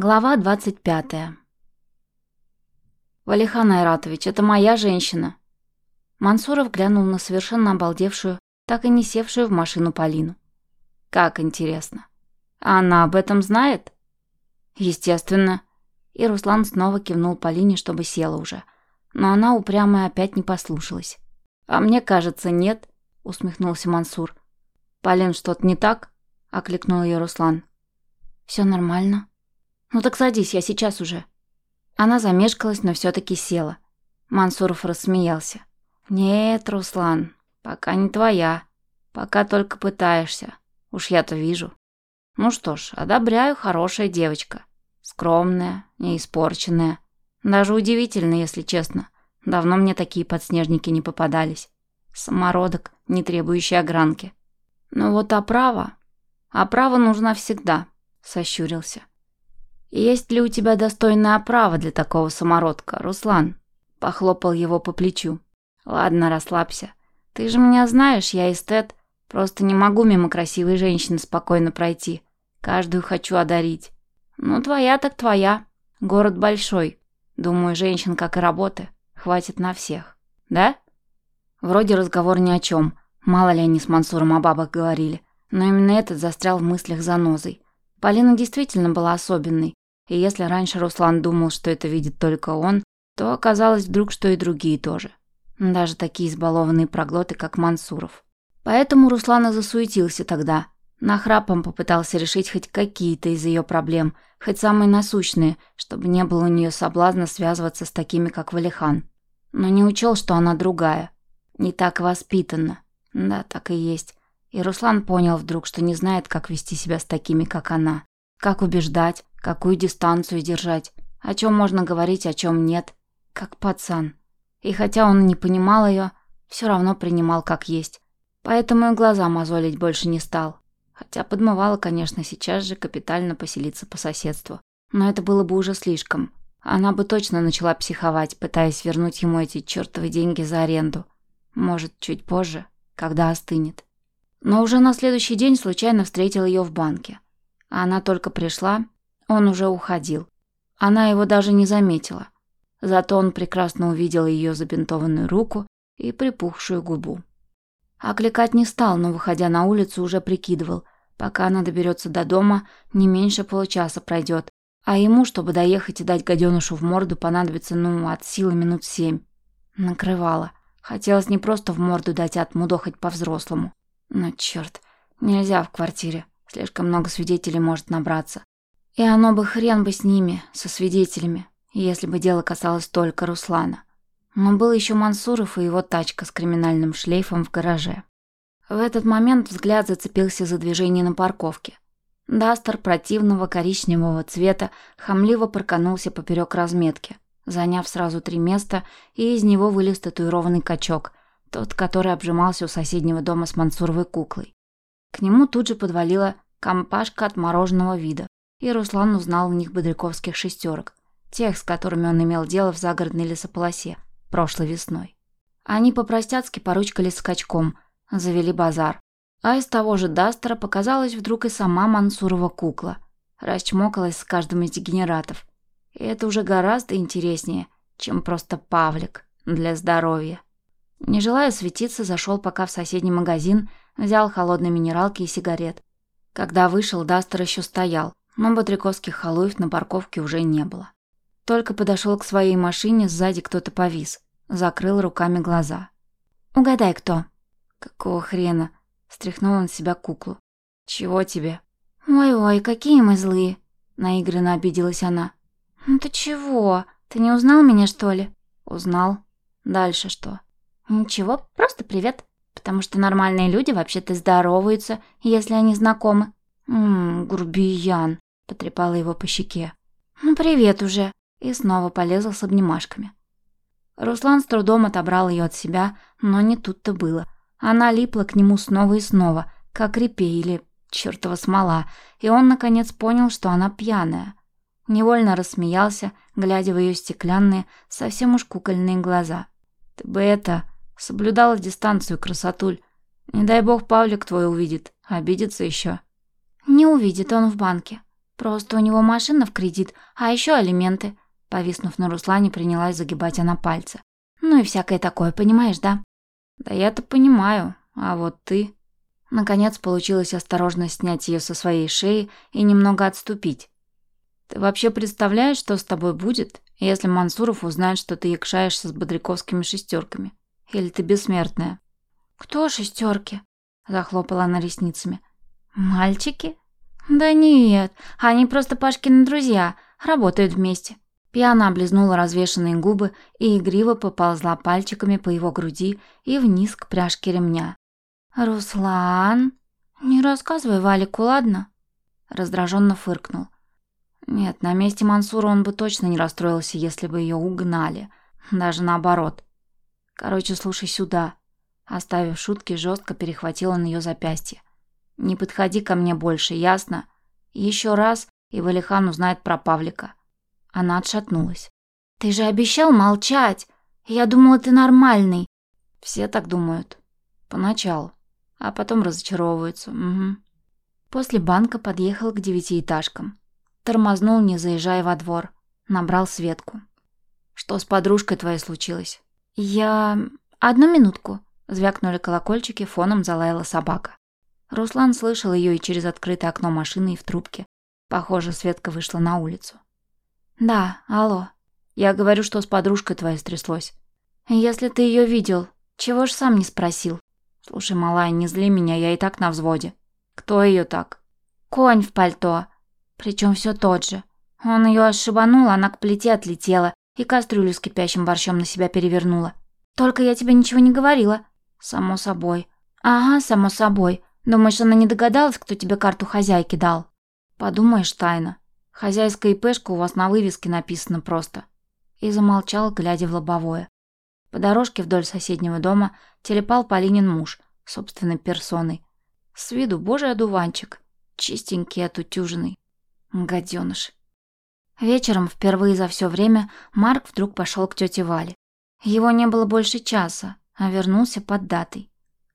Глава 25. «Валихан Айратович, это моя женщина!» Мансуров глянул на совершенно обалдевшую, так и не севшую в машину Полину. «Как интересно. А она об этом знает?» «Естественно». И Руслан снова кивнул Полине, чтобы села уже. Но она упрямо опять не послушалась. «А мне кажется, нет», — усмехнулся Мансур. «Полин, что-то не так?» — окликнул ее Руслан. «Все нормально», «Ну так садись, я сейчас уже». Она замешкалась, но все таки села. Мансуров рассмеялся. «Нет, Руслан, пока не твоя. Пока только пытаешься. Уж я-то вижу. Ну что ж, одобряю, хорошая девочка. Скромная, неиспорченная. Даже удивительно, если честно. Давно мне такие подснежники не попадались. Самородок, не требующий огранки. Ну вот оправа... Оправа нужна всегда», — сощурился. «Есть ли у тебя достойная оправа для такого самородка, Руслан?» Похлопал его по плечу. «Ладно, расслабься. Ты же меня знаешь, я эстет. Просто не могу мимо красивой женщины спокойно пройти. Каждую хочу одарить. Ну, твоя так твоя. Город большой. Думаю, женщин, как и работы, хватит на всех. Да?» Вроде разговор ни о чем. Мало ли они с Мансуром о бабах говорили. Но именно этот застрял в мыслях занозой. Полина действительно была особенной. И если раньше Руслан думал, что это видит только он, то оказалось вдруг, что и другие тоже. Даже такие избалованные проглоты, как Мансуров. Поэтому Руслан и засуетился тогда. Нахрапом попытался решить хоть какие-то из ее проблем, хоть самые насущные, чтобы не было у нее соблазна связываться с такими, как Валихан. Но не учел, что она другая. Не так воспитана. Да, так и есть. И Руслан понял вдруг, что не знает, как вести себя с такими, как она. Как убеждать, какую дистанцию держать, о чем можно говорить, о чем нет. Как пацан. И хотя он не понимал ее, все равно принимал как есть. Поэтому и глаза мозолить больше не стал. Хотя подмывало, конечно, сейчас же капитально поселиться по соседству. Но это было бы уже слишком. Она бы точно начала психовать, пытаясь вернуть ему эти чертовы деньги за аренду. Может, чуть позже, когда остынет. Но уже на следующий день случайно встретил ее в банке. А она только пришла, он уже уходил. Она его даже не заметила. Зато он прекрасно увидел ее забинтованную руку и припухшую губу. Окликать не стал, но, выходя на улицу, уже прикидывал. Пока она доберется до дома, не меньше получаса пройдет. А ему, чтобы доехать и дать гаденышу в морду, понадобится, ну, от силы минут семь. Накрывало. Хотелось не просто в морду дать, а отмудохать по-взрослому. Но черт, нельзя в квартире. Слишком много свидетелей может набраться. И оно бы хрен бы с ними, со свидетелями, если бы дело касалось только Руслана. Но был еще Мансуров и его тачка с криминальным шлейфом в гараже. В этот момент взгляд зацепился за движение на парковке. Дастер противного коричневого цвета хамливо проканулся поперек разметки, заняв сразу три места, и из него вылез татуированный качок, тот, который обжимался у соседнего дома с Мансуровой куклой. К нему тут же подвалила компашка отмороженного вида, и Руслан узнал в них бодряковских шестерок, тех, с которыми он имел дело в загородной лесополосе прошлой весной. Они по-простяцки поручкались скачком, завели базар. А из того же Дастера показалась вдруг и сама Мансурова кукла, расчмокалась с каждым из дегенератов. И это уже гораздо интереснее, чем просто Павлик для здоровья. Не желая светиться, зашел пока в соседний магазин, взял холодной минералки и сигарет. Когда вышел, Дастер еще стоял, но бодряковских халуев на парковке уже не было. Только подошел к своей машине, сзади кто-то повис, закрыл руками глаза. «Угадай, кто?» «Какого хрена?» — стряхнул он себя куклу. «Чего тебе?» «Ой-ой, какие мы злые!» — наигранно обиделась она. «Ну ты чего? Ты не узнал меня, что ли?» «Узнал. Дальше что?» «Ничего, просто привет. Потому что нормальные люди вообще-то здороваются, если они знакомы». «Ммм, грубиян», — потрепала его по щеке. «Ну, привет уже». И снова полезла с обнимашками. Руслан с трудом отобрал ее от себя, но не тут-то было. Она липла к нему снова и снова, как репей или чертова смола, и он, наконец, понял, что она пьяная. Невольно рассмеялся, глядя в ее стеклянные, совсем уж кукольные глаза. «Ты бы это...» Соблюдала дистанцию, красотуль. Не дай бог Павлик твой увидит. Обидится еще. Не увидит он в банке. Просто у него машина в кредит, а еще алименты. Повиснув на Руслане, принялась загибать она пальцы. Ну и всякое такое, понимаешь, да? Да я-то понимаю, а вот ты... Наконец получилось осторожно снять ее со своей шеи и немного отступить. Ты вообще представляешь, что с тобой будет, если Мансуров узнает, что ты якшаешься с бодряковскими шестерками? Или ты бессмертная? Кто шестерки? Захлопала она ресницами. Мальчики? Да нет, они просто Пашкины друзья, работают вместе. Пьяно облизнула развешанные губы и игриво поползла пальчиками по его груди и вниз к пряжке ремня. «Руслан, не рассказывай Валику, ладно?» Раздраженно фыркнул. Нет, на месте Мансура он бы точно не расстроился, если бы ее угнали. Даже наоборот. Короче, слушай сюда. Оставив шутки, жестко перехватил он ее запястье. Не подходи ко мне больше, ясно? Еще раз, и Валихан узнает про Павлика. Она отшатнулась. Ты же обещал молчать. Я думала, ты нормальный. Все так думают. Поначалу а потом разочаровываются. Угу. После банка подъехал к девятиэтажкам. Тормознул, не заезжая во двор. Набрал Светку. «Что с подружкой твоей случилось?» «Я... Одну минутку», — звякнули колокольчики, фоном залаяла собака. Руслан слышал ее и через открытое окно машины, и в трубке. Похоже, Светка вышла на улицу. «Да, алло. Я говорю, что с подружкой твоей стряслось». «Если ты ее видел, чего ж сам не спросил?» «Слушай, малая, не зли меня, я и так на взводе. Кто ее так?» «Конь в пальто. Причем все тот же. Он ее ошибанул, она к плите отлетела и кастрюлю с кипящим борщом на себя перевернула. Только я тебе ничего не говорила». «Само собой». «Ага, само собой. Думаешь, она не догадалась, кто тебе карту хозяйки дал?» «Подумаешь, тайна. Хозяйская ИПшка у вас на вывеске написано просто». И замолчал, глядя в лобовое. По дорожке вдоль соседнего дома телепал Полинин муж, собственной персоной. С виду божий одуванчик, чистенький, отутюженный. Гаденыш. Вечером, впервые за все время, Марк вдруг пошел к тете Вале. Его не было больше часа, а вернулся под датой.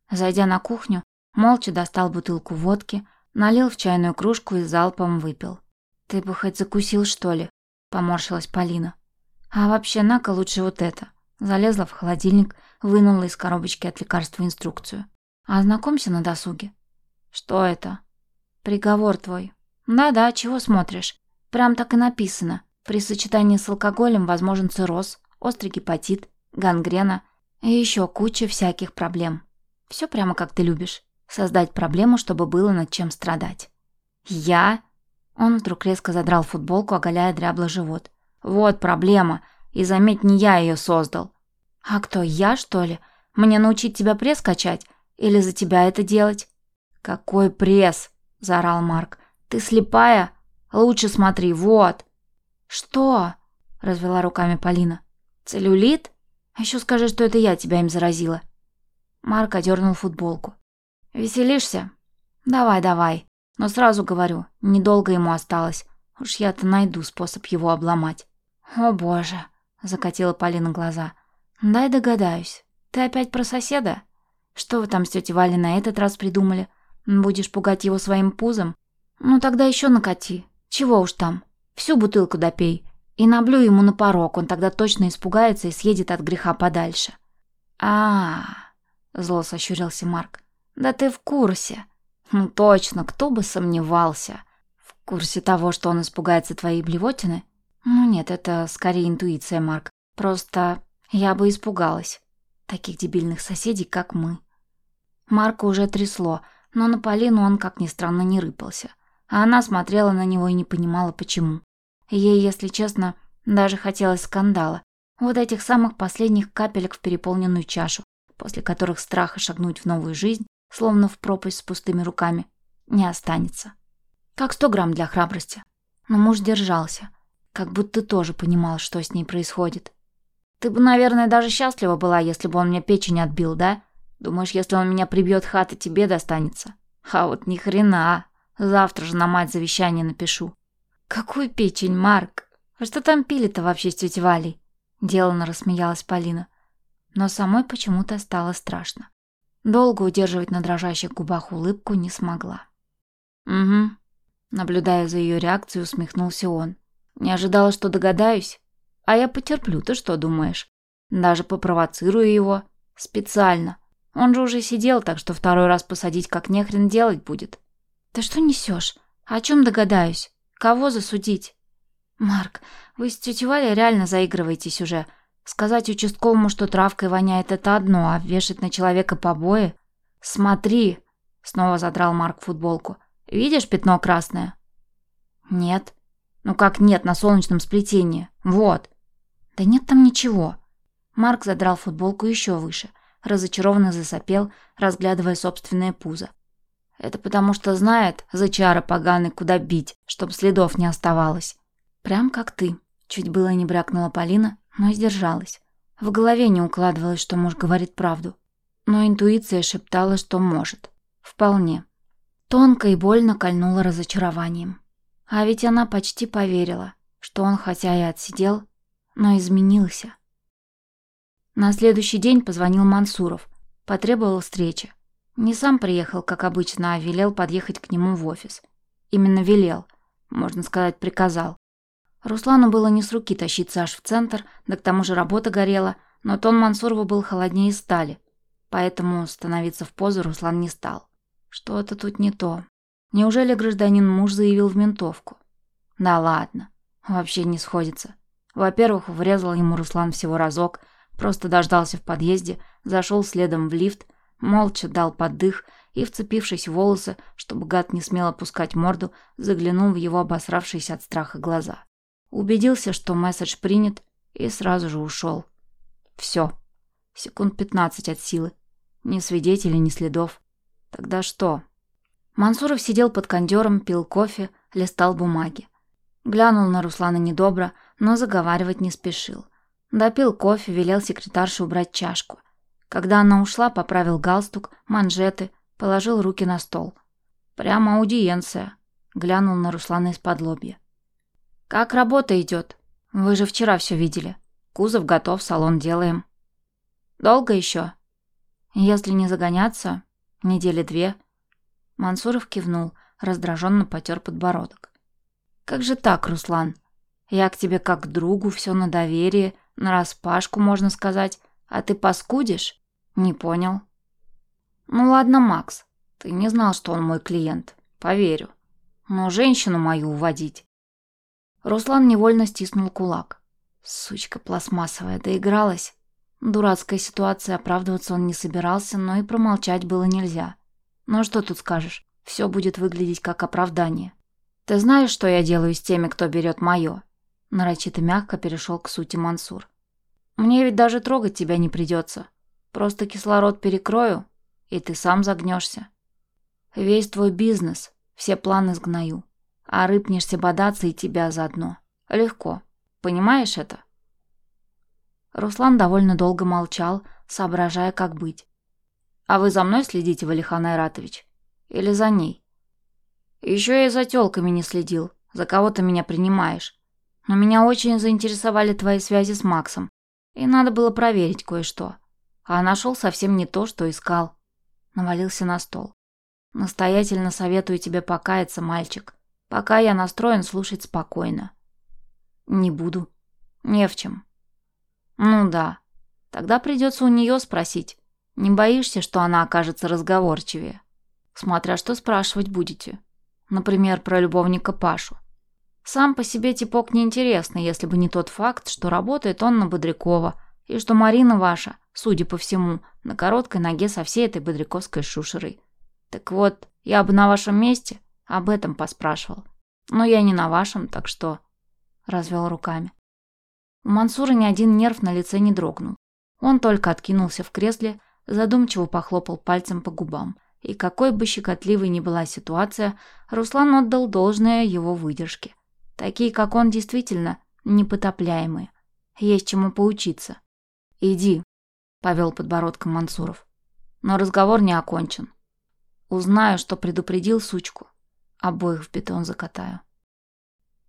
Зайдя на кухню, молча достал бутылку водки, налил в чайную кружку и залпом выпил. «Ты бы хоть закусил, что ли?» – поморщилась Полина. «А вообще, на-ка лучше вот это». Залезла в холодильник, вынула из коробочки от лекарства инструкцию. «Ознакомься на досуге». «Что это?» «Приговор твой». «Да-да, чего смотришь? Прям так и написано. При сочетании с алкоголем возможен цирроз, острый гепатит, гангрена и еще куча всяких проблем. Все прямо как ты любишь. Создать проблему, чтобы было над чем страдать». «Я?» Он вдруг резко задрал футболку, оголяя дрябло живот. «Вот проблема. И заметь, не я ее создал. А кто, я, что ли? Мне научить тебя пресс качать? Или за тебя это делать? Какой пресс? Заорал Марк. Ты слепая? Лучше смотри, вот. Что? Развела руками Полина. Целлюлит? А еще скажи, что это я тебя им заразила. Марк одернул футболку. Веселишься? Давай, давай. Но сразу говорю, недолго ему осталось. Уж я-то найду способ его обломать. О боже, закатила Полина глаза. «Дай догадаюсь. Ты опять про соседа? Что вы там с тетей Валей на этот раз придумали? Будешь пугать его своим пузом? Ну тогда еще накати. Чего уж там. Всю бутылку допей. И наблю ему на порог, он тогда точно испугается и съедет от греха подальше». А, -а, -а зло сощурился Марк. «Да ты в курсе». «Ну точно, кто бы сомневался». «В курсе того, что он испугается твоей блевотины?» Ну нет, это скорее интуиция, Марк. Просто я бы испугалась. Таких дебильных соседей, как мы. Марка уже трясло, но на Полину он, как ни странно, не рыпался. А она смотрела на него и не понимала, почему. Ей, если честно, даже хотелось скандала. Вот этих самых последних капелек в переполненную чашу, после которых страха шагнуть в новую жизнь, словно в пропасть с пустыми руками, не останется. Как сто грамм для храбрости. Но муж держался – как будто тоже понимал, что с ней происходит. Ты бы, наверное, даже счастлива была, если бы он мне печень отбил, да? Думаешь, если он меня прибьет, хата тебе достанется? А вот ни хрена. Завтра же на мать завещание напишу. Какую печень, Марк? А что там пили-то вообще с тетей Валей? Делано рассмеялась Полина. Но самой почему-то стало страшно. Долго удерживать на дрожащих губах улыбку не смогла. Угу. Наблюдая за ее реакцией, усмехнулся он. Не ожидала, что догадаюсь? А я потерплю, ты что думаешь? Даже попровоцирую его. Специально. Он же уже сидел, так что второй раз посадить как нехрен делать будет. Ты что несешь? О чем догадаюсь? Кого засудить? Марк, вы с тетей Валей реально заигрываетесь уже. Сказать участковому, что травкой воняет, это одно, а вешать на человека побои? Смотри, снова задрал Марк футболку. Видишь пятно красное? Нет. Ну как нет на солнечном сплетении? Вот. Да нет там ничего. Марк задрал футболку еще выше, разочарованно засопел, разглядывая собственное пузо. Это потому что знает, за чары поганый, куда бить, чтоб следов не оставалось. Прям как ты. Чуть было не брякнула Полина, но сдержалась. В голове не укладывалось, что муж говорит правду. Но интуиция шептала, что может. Вполне. Тонко и больно кольнула разочарованием. А ведь она почти поверила, что он хотя и отсидел, но изменился. На следующий день позвонил Мансуров, потребовал встречи. Не сам приехал, как обычно, а велел подъехать к нему в офис. Именно велел, можно сказать, приказал. Руслану было не с руки тащиться аж в центр, да к тому же работа горела, но тон Мансурова был холоднее стали, поэтому становиться в позу Руслан не стал. Что-то тут не то. Неужели гражданин муж заявил в ментовку? Да ладно, вообще не сходится. Во-первых, врезал ему Руслан всего разок – Просто дождался в подъезде, зашел следом в лифт, молча дал поддых и, вцепившись в волосы, чтобы гад не смел опускать морду, заглянул в его обосравшиеся от страха глаза. Убедился, что месседж принят, и сразу же ушел. Все. Секунд пятнадцать от силы. Ни свидетелей, ни следов. Тогда что? Мансуров сидел под кондером, пил кофе, листал бумаги. Глянул на Руслана недобро, но заговаривать не спешил. Допил кофе, велел секретарше убрать чашку. Когда она ушла, поправил галстук, манжеты, положил руки на стол. Прямо аудиенция. Глянул на Руслана из-под лобья. «Как работа идет? Вы же вчера все видели. Кузов готов, салон делаем». «Долго еще?» «Если не загоняться, недели две». Мансуров кивнул, раздраженно потер подбородок. «Как же так, Руслан? Я к тебе как к другу, все на доверие, Нараспашку, можно сказать. А ты паскудишь? Не понял. Ну ладно, Макс. Ты не знал, что он мой клиент. Поверю. Но женщину мою уводить. Руслан невольно стиснул кулак. Сучка пластмассовая, доигралась. Дурацкая ситуация, оправдываться он не собирался, но и промолчать было нельзя. Ну что тут скажешь? Все будет выглядеть как оправдание. Ты знаешь, что я делаю с теми, кто берет мое? Нарочито мягко перешел к сути Мансур. «Мне ведь даже трогать тебя не придется. Просто кислород перекрою, и ты сам загнешься. Весь твой бизнес, все планы сгною. А рыпнешься бодаться и тебя заодно. Легко. Понимаешь это?» Руслан довольно долго молчал, соображая, как быть. «А вы за мной следите, Валихан Айратович? Или за ней?» «Еще и за тёлками не следил. За кого ты меня принимаешь? Но меня очень заинтересовали твои связи с Максом, и надо было проверить кое-что. А нашел совсем не то, что искал. Навалился на стол. Настоятельно советую тебе покаяться, мальчик. Пока я настроен слушать спокойно. Не буду. Не в чем. Ну да. Тогда придется у нее спросить. Не боишься, что она окажется разговорчивее? Смотря что спрашивать будете. Например, про любовника Пашу. Сам по себе типок неинтересный, если бы не тот факт, что работает он на Бодрякова, и что Марина ваша, судя по всему, на короткой ноге со всей этой бодряковской шушерой. Так вот, я бы на вашем месте об этом поспрашивал. Но я не на вашем, так что...» Развел руками. У Мансура ни один нерв на лице не дрогнул. Он только откинулся в кресле, задумчиво похлопал пальцем по губам. И какой бы щекотливой ни была ситуация, Руслан отдал должное его выдержке. Такие, как он, действительно непотопляемые. Есть чему поучиться. «Иди», — повел подбородком Мансуров. Но разговор не окончен. Узнаю, что предупредил сучку. Обоих в бетон закатаю.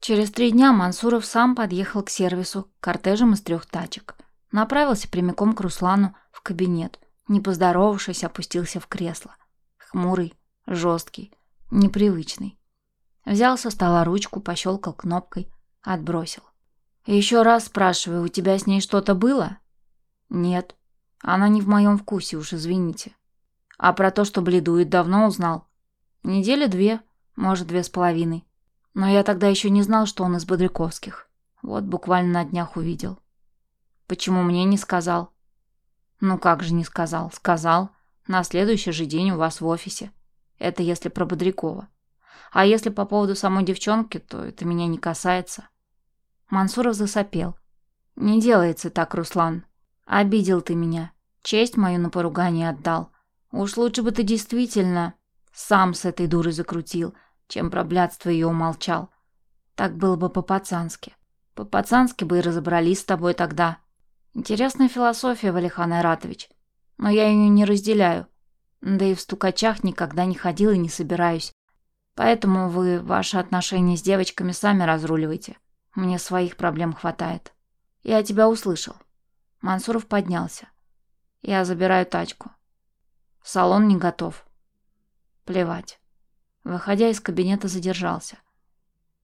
Через три дня Мансуров сам подъехал к сервису кортежем из трех тачек. Направился прямиком к Руслану в кабинет. Не поздоровавшись, опустился в кресло. Хмурый, жесткий, непривычный. Взял со стола ручку, пощелкал кнопкой, отбросил. «Еще раз спрашиваю, у тебя с ней что-то было?» «Нет. Она не в моем вкусе, уж извините». «А про то, что бледует, давно узнал?» «Недели две, может, две с половиной. Но я тогда еще не знал, что он из Бодряковских. Вот буквально на днях увидел». «Почему мне не сказал?» «Ну как же не сказал?» «Сказал. На следующий же день у вас в офисе. Это если про Бодрякова. А если по поводу самой девчонки, то это меня не касается». Мансуров засопел. «Не делается так, Руслан. Обидел ты меня. Честь мою на поругание отдал. Уж лучше бы ты действительно сам с этой дурой закрутил, чем про блядство ее умолчал. Так было бы по-пацански. По-пацански бы и разобрались с тобой тогда. Интересная философия, Валихан Айратович. Но я ее не разделяю. Да и в стукачах никогда не ходил и не собираюсь. Поэтому вы ваши отношения с девочками сами разруливайте. Мне своих проблем хватает. Я тебя услышал. Мансуров поднялся. Я забираю тачку. Салон не готов. Плевать. Выходя из кабинета, задержался.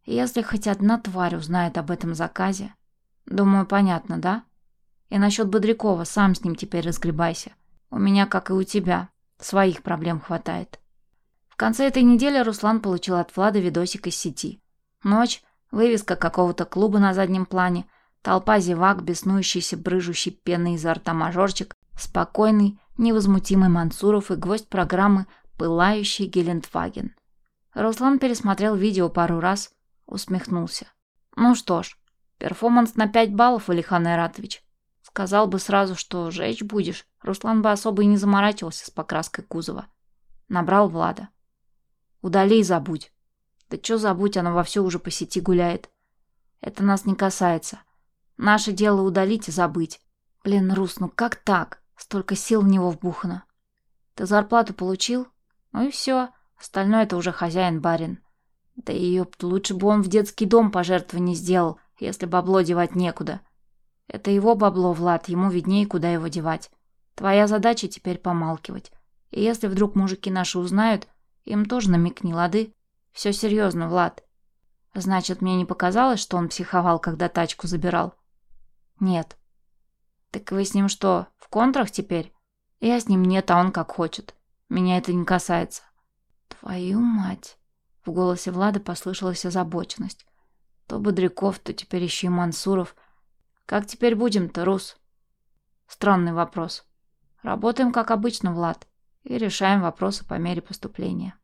Если хоть одна тварь узнает об этом заказе... Думаю, понятно, да? И насчет Бодрякова, сам с ним теперь разгребайся. У меня, как и у тебя, своих проблем хватает. В конце этой недели Руслан получил от Влада видосик из сети. Ночь, вывеска какого-то клуба на заднем плане, толпа зевак, беснующийся, брыжущий пеной изо рта мажорчик, спокойный, невозмутимый Мансуров и гвоздь программы «Пылающий Гелендваген». Руслан пересмотрел видео пару раз, усмехнулся. Ну что ж, перформанс на 5 баллов, Алихан Айратович. Сказал бы сразу, что жечь будешь, Руслан бы особо и не заморачивался с покраской кузова. Набрал Влада. Удали и забудь. Да чё забудь, она вовсю уже по сети гуляет. Это нас не касается. Наше дело удалить и забыть. Блин, Рус, ну как так? Столько сил в него вбухано. Ты зарплату получил? Ну и все. Остальное это уже хозяин-барин. Да и ёпт, лучше бы он в детский дом пожертвование сделал, если бабло девать некуда. Это его бабло, Влад, ему виднее, куда его девать. Твоя задача теперь помалкивать. И если вдруг мужики наши узнают, им тоже намекни, лады? Все серьезно, Влад. Значит, мне не показалось, что он психовал, когда тачку забирал? Нет. Так вы с ним что, в контрах теперь? Я с ним нет, а он как хочет. Меня это не касается. Твою мать. В голосе Влада послышалась озабоченность. То Бодряков, то теперь еще и Мансуров – как теперь будем-то, Рус? Странный вопрос. Работаем как обычно, Влад, и решаем вопросы по мере поступления.